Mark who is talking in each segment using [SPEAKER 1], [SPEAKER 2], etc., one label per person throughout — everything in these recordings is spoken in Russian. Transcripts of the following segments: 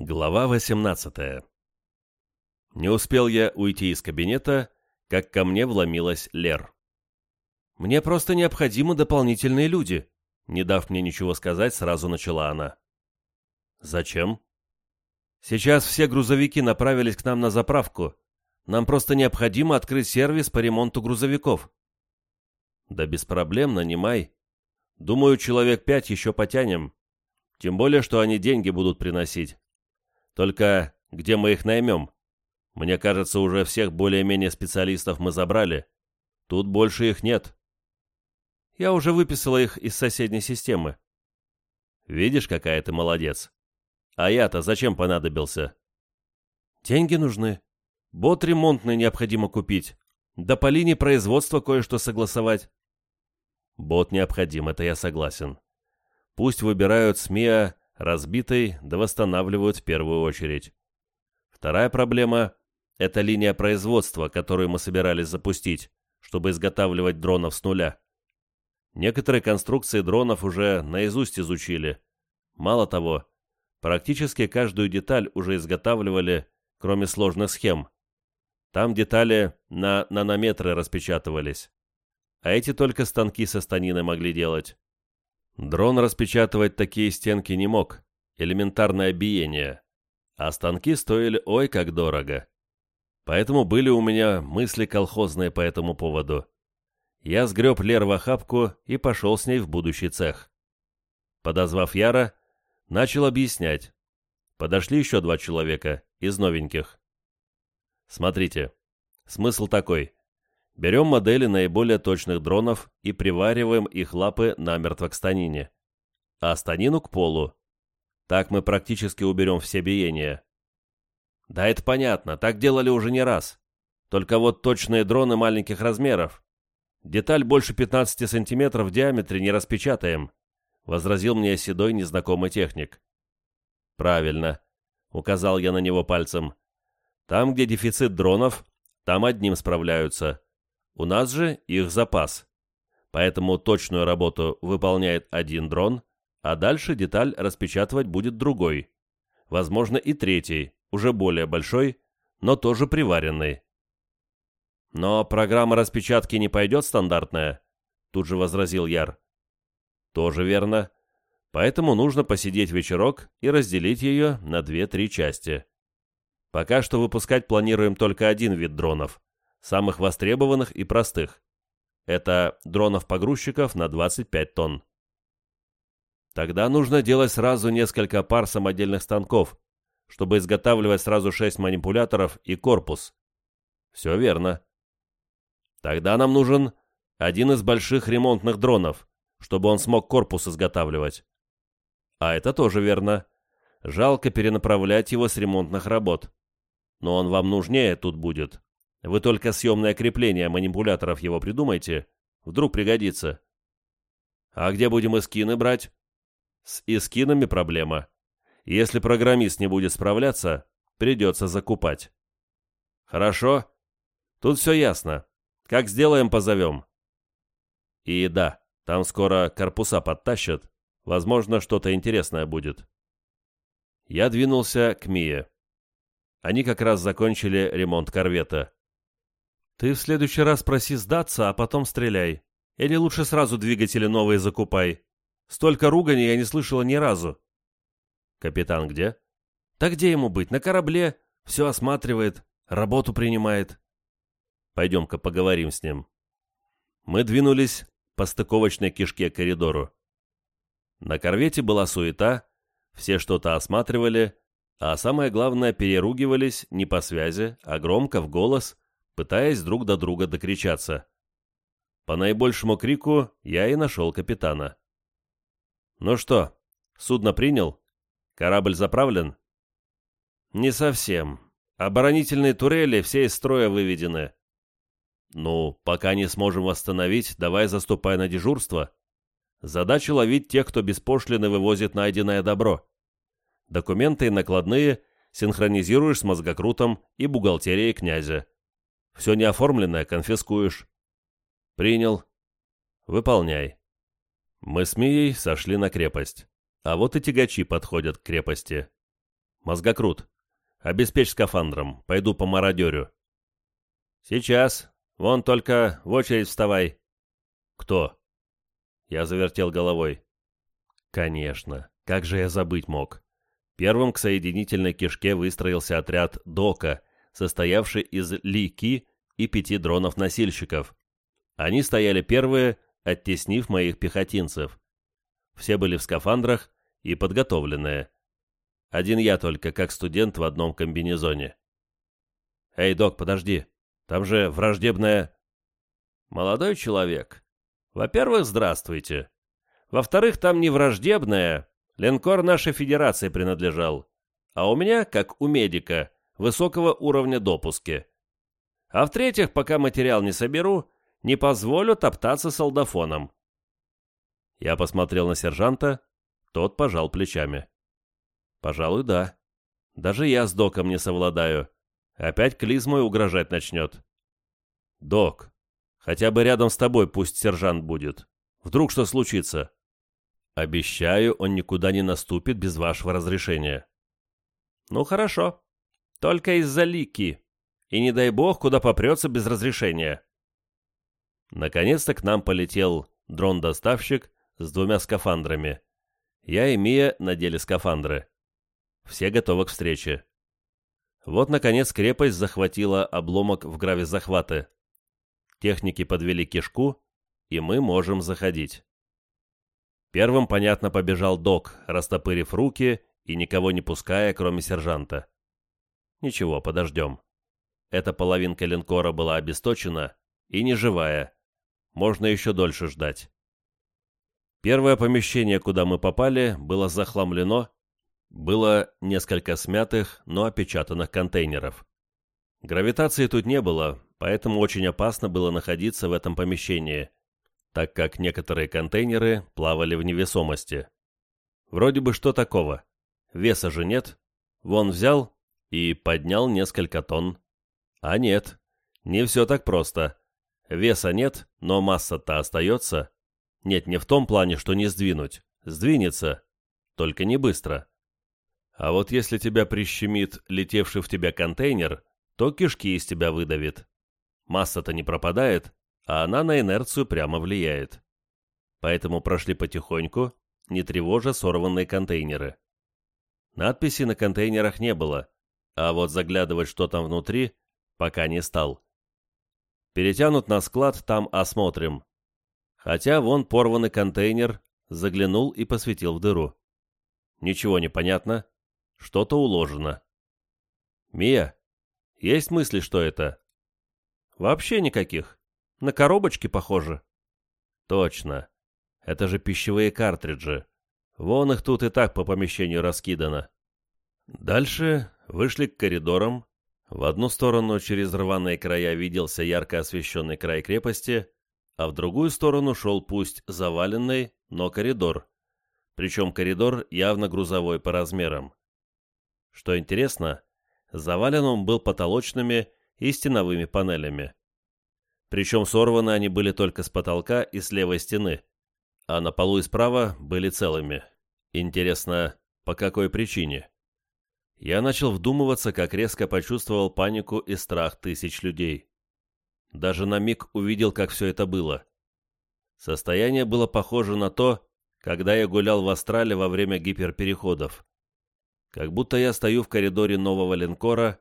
[SPEAKER 1] Глава 18 Не успел я уйти из кабинета, как ко мне вломилась Лер. «Мне просто необходимы дополнительные люди», не дав мне ничего сказать, сразу начала она. «Зачем?» «Сейчас все грузовики направились к нам на заправку. Нам просто необходимо открыть сервис по ремонту грузовиков». «Да без проблем, нанимай. Думаю, человек пять еще потянем. Тем более, что они деньги будут приносить. Только где мы их наймем? Мне кажется, уже всех более-менее специалистов мы забрали. Тут больше их нет. Я уже выписала их из соседней системы. Видишь, какая ты молодец. А я-то зачем понадобился? Деньги нужны. Бот ремонтный необходимо купить. Да по линии производства кое-что согласовать. Бот необходим, это я согласен. Пусть выбирают СМИа разбитой да восстанавливают в первую очередь. Вторая проблема – это линия производства, которую мы собирались запустить, чтобы изготавливать дронов с нуля. Некоторые конструкции дронов уже наизусть изучили. Мало того, практически каждую деталь уже изготавливали, кроме сложных схем. Там детали на нанометры распечатывались. А эти только станки со станины могли делать. Дрон распечатывать такие стенки не мог, элементарное биение, а станки стоили ой как дорого. Поэтому были у меня мысли колхозные по этому поводу. Я сгреб Лер в охапку и пошел с ней в будущий цех. Подозвав Яра, начал объяснять. Подошли еще два человека, из новеньких. Смотрите, смысл такой. Берем модели наиболее точных дронов и привариваем их лапы намертво к станине, а станину к полу. Так мы практически уберем все биения. Да, это понятно, так делали уже не раз. Только вот точные дроны маленьких размеров. Деталь больше 15 сантиметров в диаметре не распечатаем, возразил мне седой незнакомый техник. Правильно, указал я на него пальцем. Там, где дефицит дронов, там одним справляются. У нас же их запас. Поэтому точную работу выполняет один дрон, а дальше деталь распечатывать будет другой. Возможно и третий, уже более большой, но тоже приваренный. Но программа распечатки не пойдет стандартная, тут же возразил Яр. Тоже верно. Поэтому нужно посидеть вечерок и разделить ее на две-три части. Пока что выпускать планируем только один вид дронов самых востребованных и простых. Это дронов-погрузчиков на 25 тонн. Тогда нужно делать сразу несколько пар самодельных станков, чтобы изготавливать сразу 6 манипуляторов и корпус. Все верно. Тогда нам нужен один из больших ремонтных дронов, чтобы он смог корпус изготавливать. А это тоже верно. Жалко перенаправлять его с ремонтных работ. Но он вам нужнее тут будет. Вы только съемное крепление манипуляторов его придумайте. Вдруг пригодится. А где будем эскины брать? С эскинами проблема. Если программист не будет справляться, придется закупать. Хорошо? Тут все ясно. Как сделаем, позовем. И да, там скоро корпуса подтащат. Возможно, что-то интересное будет. Я двинулся к Мие. Они как раз закончили ремонт корвета. Ты в следующий раз проси сдаться, а потом стреляй. Или лучше сразу двигатели новые закупай. Столько ругани я не слышала ни разу. Капитан где? Так где ему быть? На корабле. Все осматривает, работу принимает. Пойдем-ка поговорим с ним. Мы двинулись по стыковочной кишке коридору. На корвете была суета, все что-то осматривали, а самое главное, переругивались не по связи, а громко, в голос, пытаясь друг до друга докричаться. По наибольшему крику я и нашел капитана. «Ну что, судно принял? Корабль заправлен?» «Не совсем. Оборонительные турели все из строя выведены». «Ну, пока не сможем восстановить, давай заступай на дежурство. Задача ловить тех, кто беспошлино вывозит найденное добро. Документы и накладные синхронизируешь с мозгокрутом и бухгалтерией князя. Все неоформленное конфискуешь. Принял. Выполняй. Мы с Мией сошли на крепость. А вот и тягачи подходят к крепости. Мозгокрут. Обеспечь скафандром. Пойду по мародерю. Сейчас. Вон только в очередь вставай. Кто? Я завертел головой. Конечно. Как же я забыть мог? Первым к соединительной кишке выстроился отряд «Дока», состоявший из Лики и пяти дронов-носильщиков. Они стояли первые, оттеснив моих пехотинцев. Все были в скафандрах и подготовленные. Один я только, как студент в одном комбинезоне. «Эй, док, подожди. Там же враждебная...» «Молодой человек. Во-первых, здравствуйте. Во-вторых, там не враждебная. Линкор нашей федерации принадлежал. А у меня, как у медика, высокого уровня допуски. А в-третьих, пока материал не соберу, не позволю топтаться солдафоном. Я посмотрел на сержанта, тот пожал плечами. Пожалуй, да. Даже я с доком не совладаю. Опять клизмой угрожать начнет. Док, хотя бы рядом с тобой пусть сержант будет. Вдруг что случится? Обещаю, он никуда не наступит без вашего разрешения. Ну хорошо. Только из-за лики. И не дай бог, куда попрется без разрешения. Наконец-то к нам полетел дрон-доставщик с двумя скафандрами. Я и Мия надели скафандры. Все готовы к встрече. Вот, наконец, крепость захватила обломок в граве захвата. Техники подвели кишку, и мы можем заходить. Первым, понятно, побежал док, растопырив руки и никого не пуская, кроме сержанта. Ничего, подождем. Эта половинка линкора была обесточена и не живая. Можно еще дольше ждать. Первое помещение, куда мы попали, было захламлено. Было несколько смятых, но опечатанных контейнеров. Гравитации тут не было, поэтому очень опасно было находиться в этом помещении, так как некоторые контейнеры плавали в невесомости. Вроде бы что такого? Веса же нет. Вон взял и поднял несколько тонн. А нет, не все так просто. Веса нет, но масса-то остается. Нет, не в том плане, что не сдвинуть. Сдвинется, только не быстро. А вот если тебя прищемит летевший в тебя контейнер, то кишки из тебя выдавит. Масса-то не пропадает, а она на инерцию прямо влияет. Поэтому прошли потихоньку, не тревожа сорванные контейнеры. Надписи на контейнерах не было, а вот заглядывать, что там внутри, пока не стал. Перетянут на склад, там осмотрим. Хотя вон порванный контейнер, заглянул и посветил в дыру. Ничего не понятно, что-то уложено. Мия, есть мысли, что это? Вообще никаких. На коробочки похоже. Точно. Это же пищевые картриджи. Вон их тут и так по помещению раскидано. Дальше вышли к коридорам, в одну сторону через рваные края виделся ярко освещенный край крепости, а в другую сторону шел пусть заваленный, но коридор. Причем коридор явно грузовой по размерам. Что интересно, завален он был потолочными и стеновыми панелями. Причем сорваны они были только с потолка и с левой стены, а на полу и справа были целыми. Интересно, по какой причине? Я начал вдумываться, как резко почувствовал панику и страх тысяч людей. Даже на миг увидел, как все это было. Состояние было похоже на то, когда я гулял в Астрале во время гиперпереходов. Как будто я стою в коридоре нового линкора,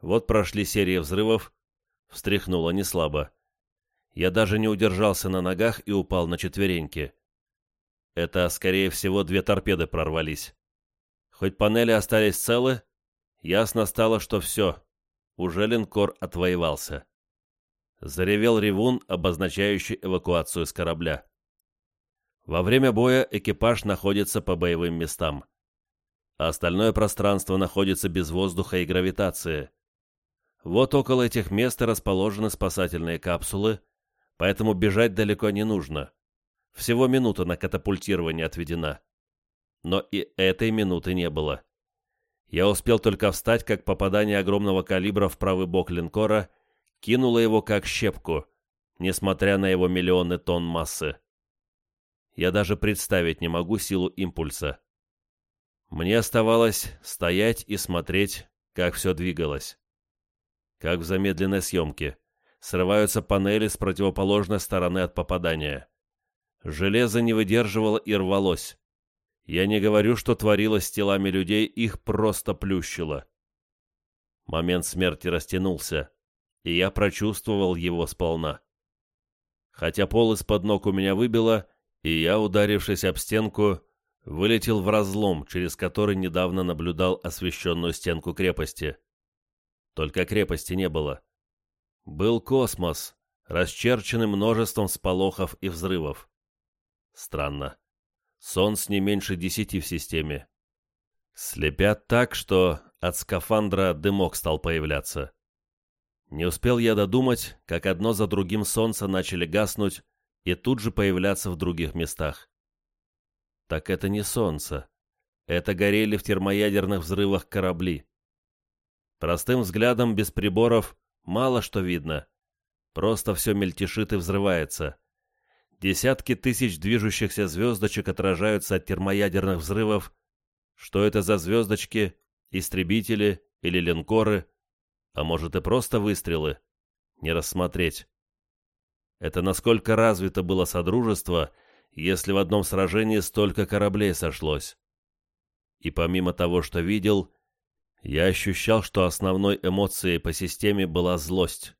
[SPEAKER 1] вот прошли серии взрывов, встряхнуло неслабо. Я даже не удержался на ногах и упал на четвереньки. Это, скорее всего, две торпеды прорвались. Хоть панели остались целы, ясно стало, что все, уже линкор отвоевался. Заревел ревун, обозначающий эвакуацию с корабля. Во время боя экипаж находится по боевым местам. А остальное пространство находится без воздуха и гравитации. Вот около этих мест расположены спасательные капсулы, поэтому бежать далеко не нужно. Всего минута на катапультирование отведена. Но и этой минуты не было. Я успел только встать, как попадание огромного калибра в правый бок линкора кинуло его как щепку, несмотря на его миллионы тонн массы. Я даже представить не могу силу импульса. Мне оставалось стоять и смотреть, как все двигалось. Как в замедленной съемке. Срываются панели с противоположной стороны от попадания. Железо не выдерживало и рвалось. Я не говорю, что творилось с телами людей, их просто плющило. Момент смерти растянулся, и я прочувствовал его сполна. Хотя пол из-под ног у меня выбило, и я, ударившись об стенку, вылетел в разлом, через который недавно наблюдал освещенную стенку крепости. Только крепости не было. Был космос, расчерченный множеством сполохов и взрывов. Странно. Солнц не меньше десяти в системе. Слепят так, что от скафандра дымок стал появляться. Не успел я додумать, как одно за другим солнца начали гаснуть и тут же появляться в других местах. Так это не солнце. Это горели в термоядерных взрывах корабли. Простым взглядом, без приборов, мало что видно. Просто все мельтешит и взрывается. Десятки тысяч движущихся звездочек отражаются от термоядерных взрывов. Что это за звездочки? Истребители или линкоры? А может и просто выстрелы? Не рассмотреть. Это насколько развито было Содружество, если в одном сражении столько кораблей сошлось. И помимо того, что видел, я ощущал, что основной эмоцией по системе была злость.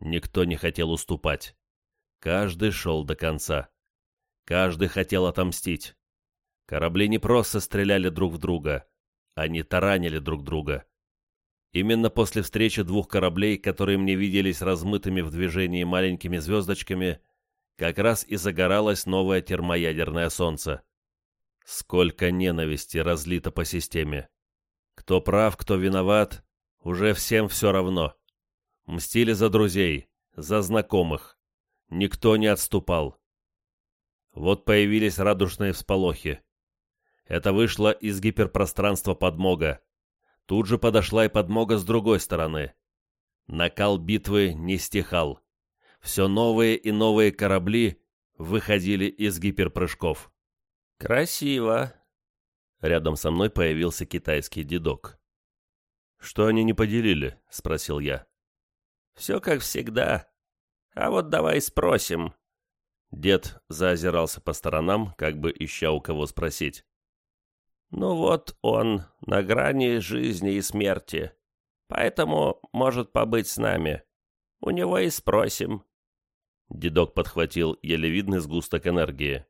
[SPEAKER 1] Никто не хотел уступать. Каждый шел до конца. Каждый хотел отомстить. Корабли не просто стреляли друг в друга, они таранили друг друга. Именно после встречи двух кораблей, которые мне виделись размытыми в движении маленькими звездочками, как раз и загоралось новое термоядерное солнце. Сколько ненависти разлито по системе. Кто прав, кто виноват, уже всем все равно. Мстили за друзей, за знакомых. Никто не отступал. Вот появились радужные всполохи. Это вышло из гиперпространства подмога. Тут же подошла и подмога с другой стороны. Накал битвы не стихал все новые и новые корабли выходили из гиперпрыжков. «Красиво!» Рядом со мной появился китайский дедок. «Что они не поделили?» — спросил я. «Все как всегда. А вот давай спросим». Дед заозирался по сторонам, как бы ища у кого спросить. «Ну вот он на грани жизни и смерти, поэтому может побыть с нами. У него и спросим». Дедок подхватил еле видный сгусток энергии.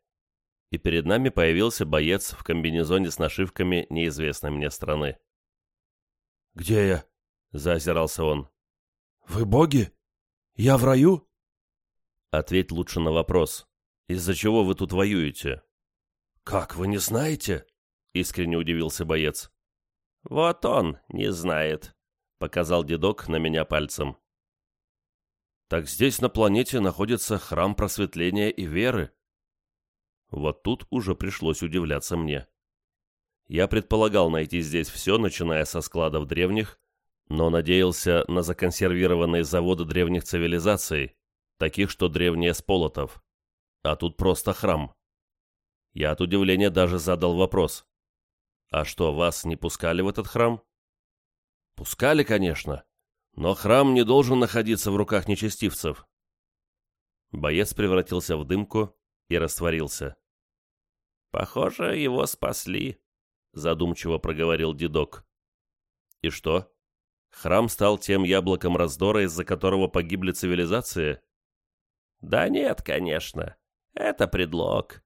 [SPEAKER 1] И перед нами появился боец в комбинезоне с нашивками неизвестной мне страны.
[SPEAKER 2] «Где я?»
[SPEAKER 1] — заозирался он.
[SPEAKER 2] «Вы боги? Я в раю?»
[SPEAKER 1] «Ответь лучше на вопрос. Из-за чего вы тут воюете?»
[SPEAKER 2] «Как, вы не знаете?»
[SPEAKER 1] — искренне удивился боец. «Вот он не знает», — показал дедок на меня пальцем. Так здесь на планете находится храм просветления и веры. Вот тут уже пришлось удивляться мне. Я предполагал найти здесь все, начиная со складов древних, но надеялся на законсервированные заводы древних цивилизаций, таких, что древние сполотов. А тут просто храм. Я от удивления даже задал вопрос. «А что, вас не пускали в этот храм?» «Пускали, конечно. Но храм не должен находиться в руках нечестивцев. Боец превратился в дымку и растворился. «Похоже, его спасли», — задумчиво проговорил дедок. «И что? Храм стал тем яблоком раздора, из-за которого погибли цивилизации?» «Да нет, конечно. Это предлог.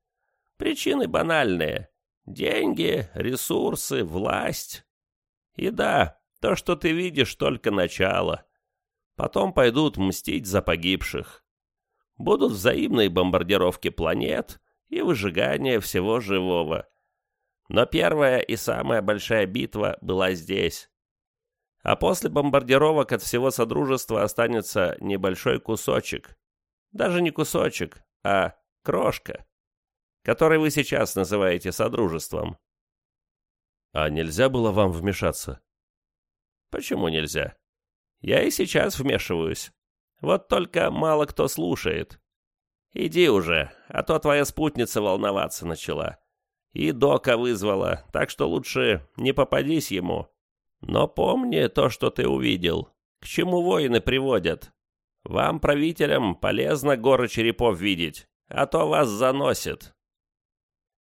[SPEAKER 1] Причины банальные. Деньги, ресурсы, власть. И да, то, что ты видишь, только начало. Потом пойдут мстить за погибших. Будут взаимные бомбардировки планет и выжигание всего живого. Но первая и самая большая битва была здесь. А после бомбардировок от всего Содружества останется небольшой кусочек. Даже не кусочек, а крошка, который вы сейчас называете Содружеством. А нельзя было вам вмешаться? Почему нельзя? Я и сейчас вмешиваюсь. Вот только мало кто слушает. Иди уже, а то твоя спутница волноваться начала.
[SPEAKER 3] И Дока вызвала, так что лучше не попадись ему. Но помни то, что ты увидел. К чему воины приводят? Вам, правителям, полезно горы черепов видеть, а то вас заносит.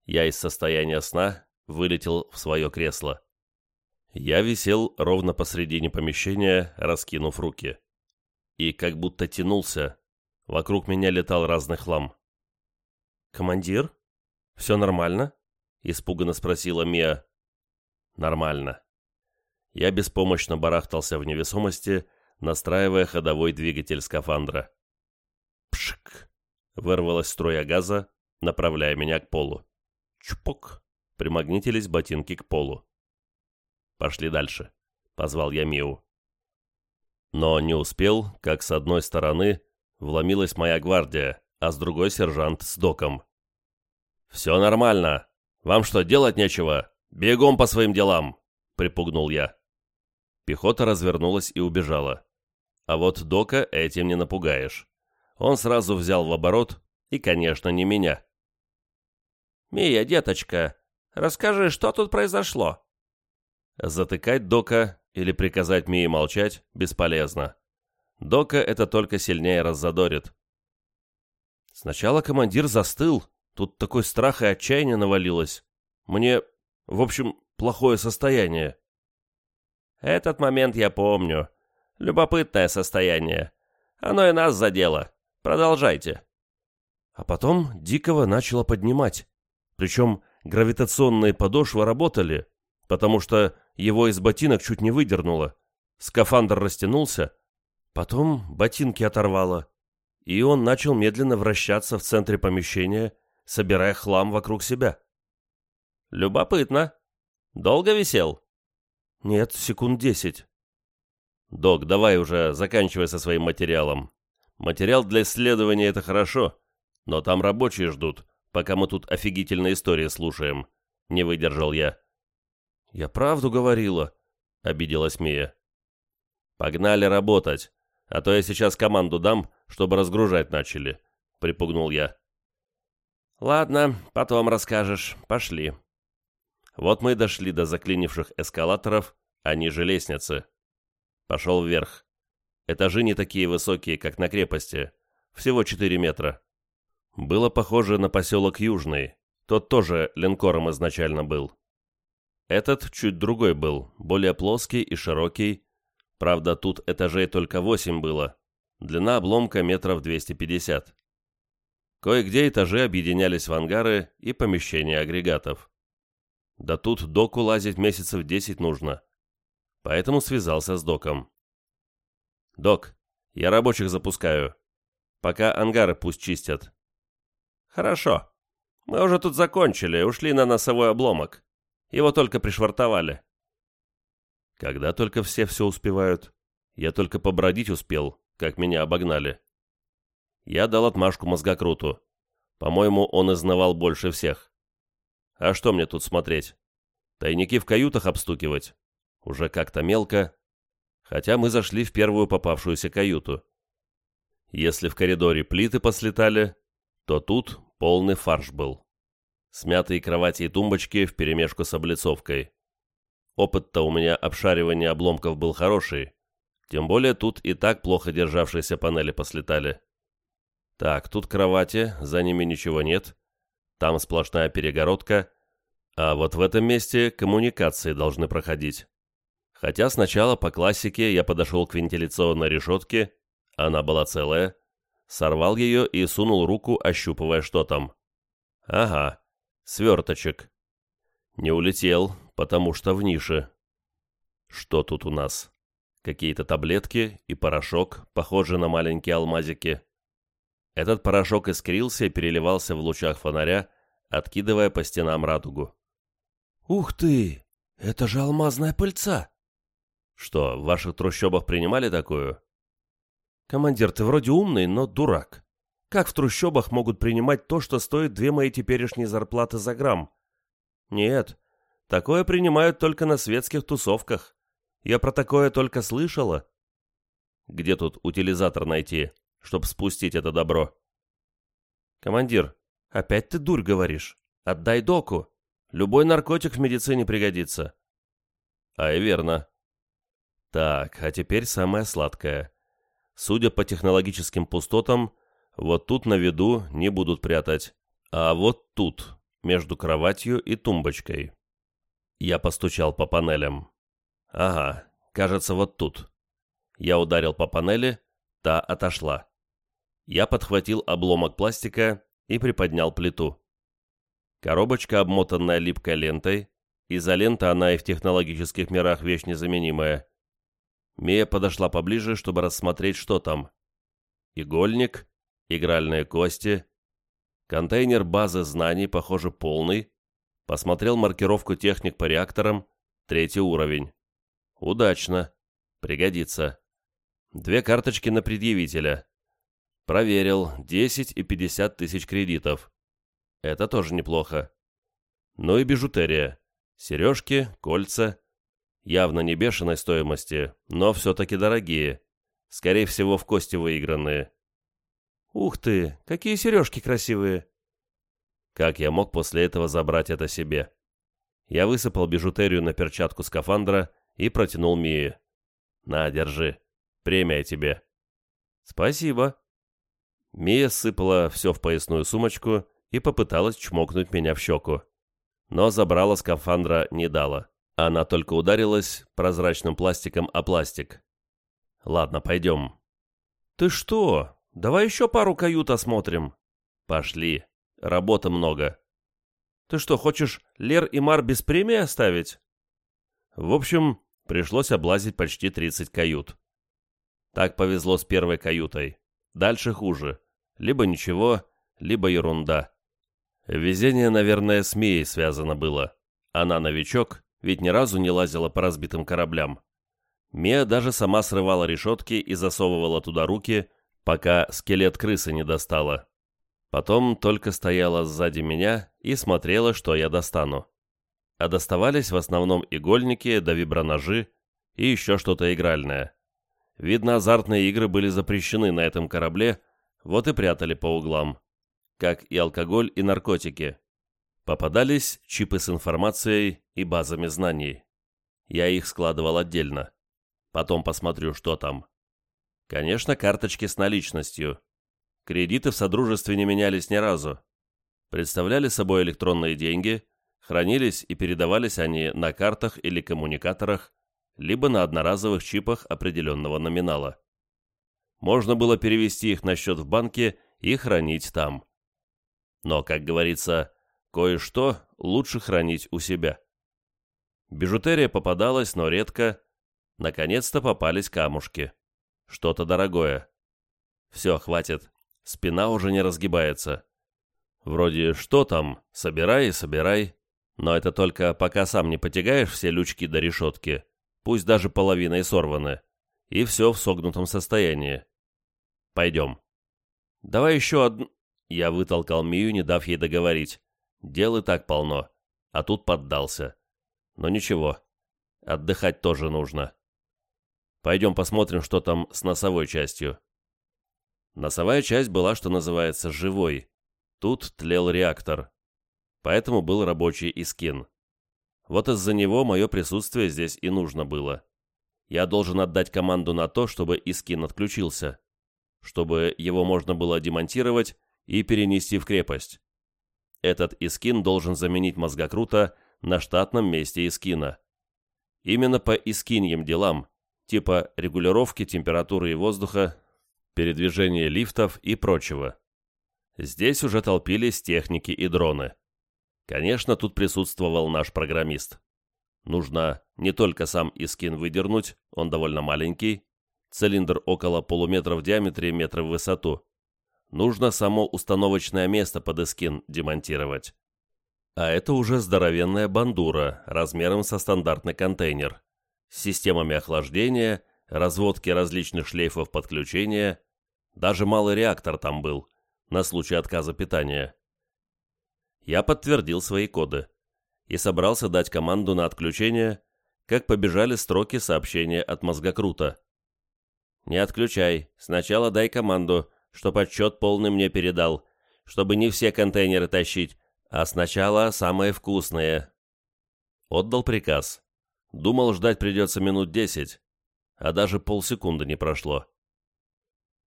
[SPEAKER 1] Я из состояния сна вылетел в свое кресло. Я висел ровно посредине помещения, раскинув руки. И как будто тянулся. Вокруг меня летал разный хлам. «Командир? Все нормально?» — испуганно спросила Мия. «Нормально». Я беспомощно барахтался в невесомости, настраивая ходовой двигатель скафандра. «Пшик!» — вырвалась струя газа, направляя меня к полу. «Чпок!» — примагнитились ботинки к полу. «Пошли дальше», — позвал я Миу. Но не успел, как с одной стороны вломилась моя гвардия, а с другой сержант с доком. «Все нормально. Вам что, делать нечего? Бегом по своим делам!» — припугнул я. Пехота развернулась и убежала. А вот дока этим не напугаешь. Он сразу взял в оборот, и, конечно, не меня.
[SPEAKER 3] «Мия, деточка, расскажи, что тут произошло?»
[SPEAKER 1] Затыкать Дока или приказать Мии молчать бесполезно. Дока это только сильнее раззадорит. Сначала командир застыл, тут такой страх и отчаяние навалилось. Мне, в общем, плохое состояние.
[SPEAKER 3] Этот момент я помню. Любопытное состояние. Оно и нас задело. Продолжайте.
[SPEAKER 1] А потом Дикого начало поднимать. Причем гравитационные подошвы работали, потому что его из ботинок чуть не выдернуло. Скафандр растянулся, потом ботинки оторвало, и он начал медленно вращаться в центре помещения, собирая хлам вокруг себя.
[SPEAKER 3] Любопытно. Долго висел?
[SPEAKER 1] Нет, секунд десять. Док, давай уже заканчивай со своим материалом. Материал для исследования это хорошо, но там рабочие ждут, пока мы тут офигительные истории слушаем. Не выдержал я. «Я правду говорила», — обиделась Мия. «Погнали работать, а то я сейчас команду дам, чтобы разгружать начали», — припугнул я.
[SPEAKER 3] «Ладно, потом расскажешь. Пошли».
[SPEAKER 1] Вот мы дошли до заклинивших эскалаторов, а ниже лестницы. Пошел вверх. Этажи не такие высокие, как на крепости. Всего 4 метра. Было похоже на поселок Южный. Тот тоже линкором изначально был. Этот чуть другой был, более плоский и широкий. Правда, тут этажей только восемь было. Длина обломка метров 250. Кое-где этажи объединялись в ангары и помещения агрегатов. Да тут доку лазить месяцев 10 нужно. Поэтому связался с доком. «Док, я рабочих запускаю. Пока ангары пусть чистят».
[SPEAKER 3] «Хорошо. Мы уже тут закончили, ушли на носовой обломок. Его только пришвартовали.
[SPEAKER 1] Когда только все все успевают. Я только побродить успел, как меня обогнали. Я дал отмашку мозгокруту. По-моему, он изнавал больше всех. А что мне тут смотреть? Тайники в каютах обстукивать? Уже как-то мелко. Хотя мы зашли в первую попавшуюся каюту. Если в коридоре плиты послетали, то тут полный фарш был. Смятые кровати и тумбочки вперемешку с облицовкой. Опыт-то у меня обшаривания обломков был хороший. Тем более тут и так плохо державшиеся панели послетали. Так, тут кровати, за ними ничего нет. Там сплошная перегородка. А вот в этом месте коммуникации должны проходить. Хотя сначала по классике я подошел к вентиляционной решетке, она была целая, сорвал ее и сунул руку, ощупывая, что там. Ага, Сверточек. Не улетел, потому что в нише. Что тут у нас? Какие-то таблетки и порошок, похожий на маленькие алмазики. Этот порошок искрился и переливался в лучах фонаря, откидывая по стенам радугу.
[SPEAKER 2] «Ух ты! Это же алмазная пыльца!»
[SPEAKER 1] «Что, в ваших трущобах принимали такую?» «Командир, ты вроде умный, но дурак. Как в трущобах могут принимать то, что стоит две мои теперешние зарплаты за грамм? Нет, такое принимают только на светских тусовках. Я про такое только слышала. Где тут утилизатор найти, чтоб спустить это добро? Командир, опять ты дурь говоришь. Отдай доку. Любой наркотик в медицине пригодится. А и верно. Так, а теперь самое сладкое. Судя по технологическим пустотам, вот тут на виду не будут прятать, а вот тут, между кроватью и тумбочкой. Я постучал по панелям. Ага, кажется, вот тут. Я ударил по панели, та отошла. Я подхватил обломок пластика и приподнял плиту. Коробочка, обмотанная липкой лентой, изолента она и в технологических мирах вещь незаменимая. Мия подошла поближе, чтобы рассмотреть, что там. Игольник, игральные кости, контейнер базы знаний, похоже, полный, посмотрел маркировку техник по реакторам, третий уровень. Удачно. Пригодится. Две карточки на предъявителя. Проверил, 10 и 50 тысяч кредитов. Это тоже неплохо. Ну и бижутерия. Сережки, кольца. Явно не бешеной стоимости, но все-таки дорогие. Скорее всего, в кости выигранные. Ух ты, какие сережки красивые. Как я мог после этого забрать это себе? Я высыпал бижутерию на перчатку скафандра и протянул Мии. «На, держи. Премия тебе». «Спасибо». Мия сыпала все в поясную сумочку и попыталась чмокнуть меня в щеку. Но забрала скафандра не дала. Она только ударилась прозрачным пластиком о пластик. «Ладно, пойдем». «Ты что? Давай еще пару кают осмотрим». «Пошли. Работы много». «Ты что, хочешь Лер и Мар без премии оставить?» В общем, пришлось облазить почти 30 кают. Так повезло с первой каютой. Дальше хуже. Либо ничего, либо ерунда. Везение, наверное, с Мией связано было. Она новичок, ведь ни разу не лазила по разбитым кораблям. Мия даже сама срывала решетки и засовывала туда руки, пока скелет крысы не достала. Потом только стояла сзади меня и смотрела, что я достану. А доставались в основном игольники да виброножи и еще что-то игральное. Видно, азартные игры были запрещены на этом корабле, вот и прятали по углам как и алкоголь и наркотики. Попадались чипы с информацией и базами знаний. Я их складывал отдельно. Потом посмотрю, что там. Конечно, карточки с наличностью. Кредиты в Содружестве не менялись ни разу. Представляли собой электронные деньги, хранились и передавались они на картах или коммуникаторах, либо на одноразовых чипах определенного номинала. Можно было перевести их на счет в банке и хранить там. Но, как говорится, кое-что лучше хранить у себя. Бижутерия попадалась, но редко. Наконец-то попались камушки. Что-то дорогое. Все, хватит. Спина уже не разгибается. Вроде «что там? Собирай и собирай». Но это только пока сам не потягаешь все лючки до решетки, пусть даже половиной сорваны, и все в согнутом состоянии. Пойдем. Давай еще одну... Я вытолкал Мию, не дав ей договорить. Дел и так полно, а тут поддался. Но ничего, отдыхать тоже нужно. Пойдем посмотрим, что там с носовой частью. Носовая часть была, что называется, живой. Тут тлел реактор. Поэтому был рабочий искин. Вот из-за него мое присутствие здесь и нужно было. Я должен отдать команду на то, чтобы искин отключился. Чтобы его можно было демонтировать и перенести в крепость. Этот Искин должен заменить мозгокрута на штатном месте Искина. Именно по Искиньим делам, типа регулировки температуры и воздуха, передвижения лифтов и прочего. Здесь уже толпились техники и дроны. Конечно, тут присутствовал наш программист. Нужно не только сам Искин выдернуть, он довольно маленький, цилиндр около полуметра в диаметре и метра в высоту, нужно само установочное место под эскин демонтировать. А это уже здоровенная бандура размером со стандартный контейнер, с системами охлаждения, разводки различных шлейфов подключения, даже малый реактор там был, на случай отказа питания. Я подтвердил свои коды и собрался дать команду на отключение, как побежали строки сообщения от мозгокрута. «Не отключай, сначала дай команду, чтоб отчет полный мне передал, чтобы не все контейнеры тащить,
[SPEAKER 3] А сначала самые вкусные.
[SPEAKER 1] Отдал приказ. Думал, ждать придется минут десять, а даже полсекунды не прошло.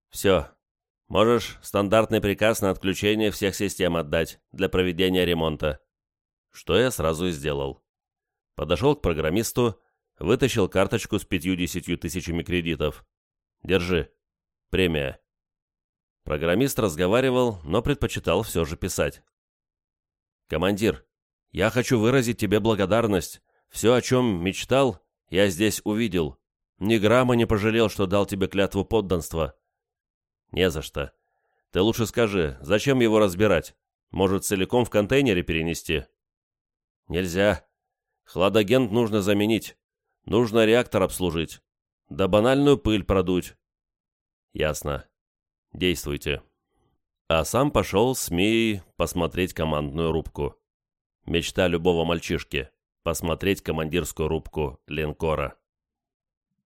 [SPEAKER 3] Все. Можешь стандартный приказ на отключение всех систем отдать для проведения ремонта.
[SPEAKER 1] Что я сразу и сделал. Подошел к программисту, вытащил карточку с пятью-десятью тысячами кредитов. Держи. Премия. Программист разговаривал, но предпочитал все же писать. «Командир, я хочу выразить тебе благодарность. Все, о чем мечтал, я здесь увидел. Ни грамма не пожалел, что дал тебе клятву подданства». «Не за что. Ты лучше скажи, зачем его разбирать? Может, целиком в контейнере перенести?» «Нельзя. Хладагент нужно заменить. Нужно реактор обслужить. Да банальную пыль продуть». «Ясно. Действуйте». А сам пошел с Мией посмотреть командную рубку. Мечта любого мальчишки — посмотреть командирскую рубку линкора.